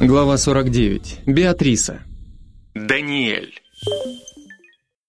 Глава 49. Беатриса. Даниэль.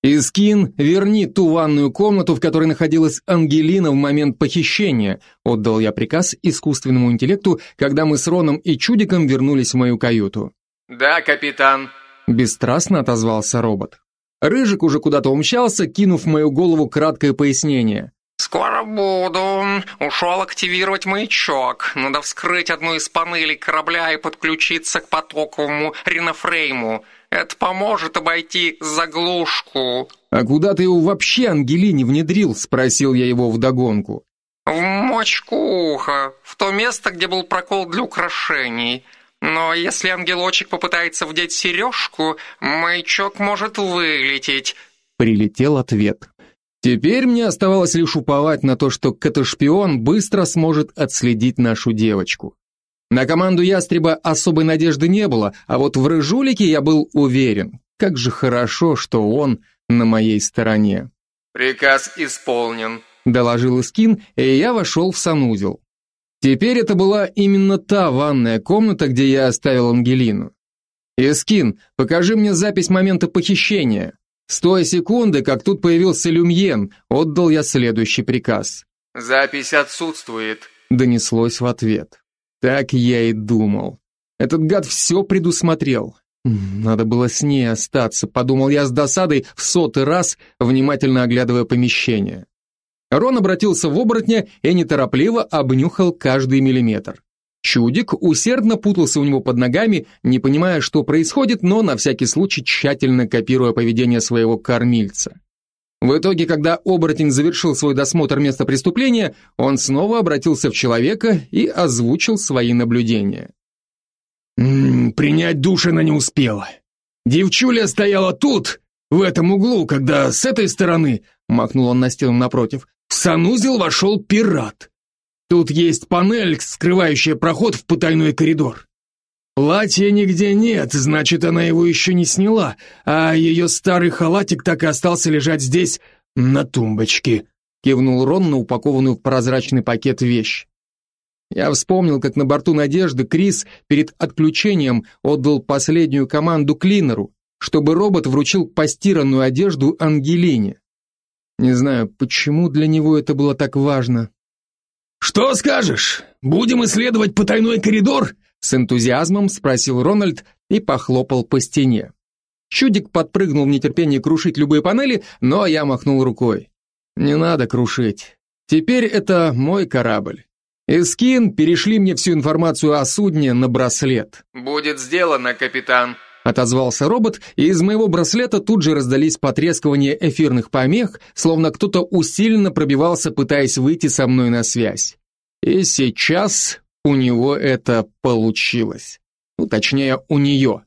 «Искин, верни ту ванную комнату, в которой находилась Ангелина в момент похищения», отдал я приказ искусственному интеллекту, когда мы с Роном и Чудиком вернулись в мою каюту. «Да, капитан», – бесстрастно отозвался робот. Рыжик уже куда-то умчался, кинув в мою голову краткое пояснение. «Скоро буду. Ушел активировать маячок. Надо вскрыть одну из панелей корабля и подключиться к потоковому ринофрейму. Это поможет обойти заглушку». «А куда ты его вообще, Ангелине, внедрил?» – спросил я его вдогонку. «В мочку уха, в то место, где был прокол для украшений. Но если ангелочек попытается вдеть сережку, маячок может вылететь». Прилетел ответ. Теперь мне оставалось лишь уповать на то, что Каташпион быстро сможет отследить нашу девочку. На команду Ястреба особой надежды не было, а вот в Рыжулике я был уверен. Как же хорошо, что он на моей стороне. «Приказ исполнен», — доложил Искин, и я вошел в санузел. Теперь это была именно та ванная комната, где я оставил Ангелину. «Искин, покажи мне запись момента похищения», с той секунды, как тут появился Люмьен, отдал я следующий приказ. «Запись отсутствует», — донеслось в ответ. Так я и думал. Этот гад все предусмотрел. Надо было с ней остаться, подумал я с досадой в сотый раз, внимательно оглядывая помещение. Рон обратился в оборотня и неторопливо обнюхал каждый миллиметр. Чудик усердно путался у него под ногами, не понимая, что происходит, но на всякий случай тщательно копируя поведение своего кормильца. В итоге, когда оборотень завершил свой досмотр места преступления, он снова обратился в человека и озвучил свои наблюдения. «М -м, «Принять душ она не успела. Девчуля стояла тут, в этом углу, когда с этой стороны, махнул он на стену напротив, в санузел вошел пират. Тут есть панель, скрывающая проход в потайной коридор. Платья нигде нет, значит, она его еще не сняла, а ее старый халатик так и остался лежать здесь, на тумбочке», кивнул Рон на упакованную в прозрачный пакет вещь. Я вспомнил, как на борту «Надежды» Крис перед отключением отдал последнюю команду клинеру, чтобы робот вручил постиранную одежду Ангелине. Не знаю, почему для него это было так важно. «Что скажешь? Будем исследовать потайной коридор?» С энтузиазмом спросил Рональд и похлопал по стене. Чудик подпрыгнул в нетерпении крушить любые панели, но я махнул рукой. «Не надо крушить. Теперь это мой корабль. Эскин перешли мне всю информацию о судне на браслет». «Будет сделано, капитан», отозвался робот, и из моего браслета тут же раздались потрескивания эфирных помех, словно кто-то усиленно пробивался, пытаясь выйти со мной на связь. И сейчас у него это получилось. Ну, точнее, у нее.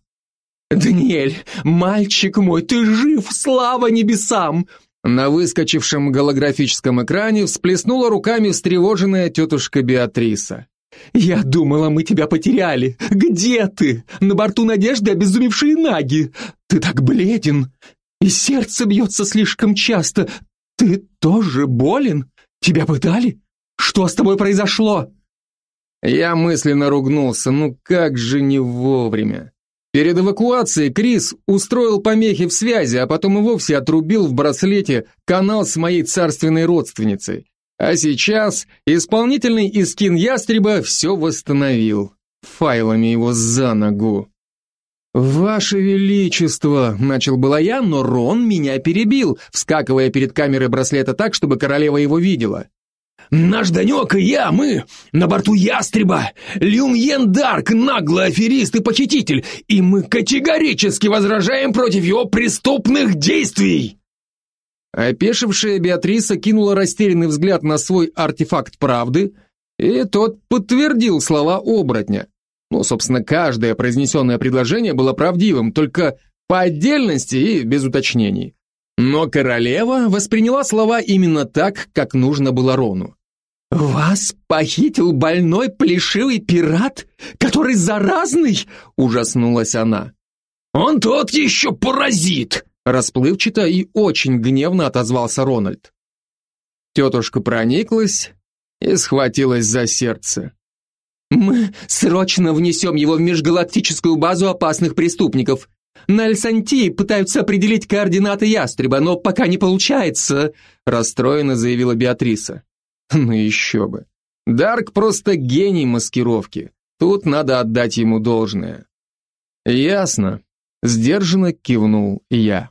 «Даниэль, мальчик мой, ты жив, слава небесам!» На выскочившем голографическом экране всплеснула руками встревоженная тетушка Беатриса. «Я думала, мы тебя потеряли. Где ты? На борту Надежды обезумевшие наги. Ты так бледен. И сердце бьется слишком часто. Ты тоже болен? Тебя пытали? Что с тобой произошло?» Я мысленно ругнулся, ну как же не вовремя. Перед эвакуацией Крис устроил помехи в связи, а потом и вовсе отрубил в браслете канал с моей царственной родственницей. А сейчас исполнительный Искин Ястреба все восстановил, файлами его за ногу. «Ваше Величество!» – начал было я, но Рон меня перебил, вскакивая перед камерой браслета так, чтобы королева его видела. «Наш Данек и я, мы, на борту Ястреба, Люмьен Дарк, наглый аферист и похититель, и мы категорически возражаем против его преступных действий!» Опешившая Беатриса кинула растерянный взгляд на свой артефакт правды, и тот подтвердил слова оборотня. Ну, собственно, каждое произнесенное предложение было правдивым, только по отдельности и без уточнений. Но королева восприняла слова именно так, как нужно было Рону. «Вас похитил больной плешивый пират, который заразный?» – ужаснулась она. «Он тот еще паразит!» Расплывчато и очень гневно отозвался Рональд. Тетушка прониклась и схватилась за сердце. Мы срочно внесем его в межгалактическую базу опасных преступников. На Альсантии пытаются определить координаты ястреба, но пока не получается, расстроенно заявила Беатриса. Ну еще бы. Дарк просто гений маскировки. Тут надо отдать ему должное. Ясно. Сдержанно кивнул я.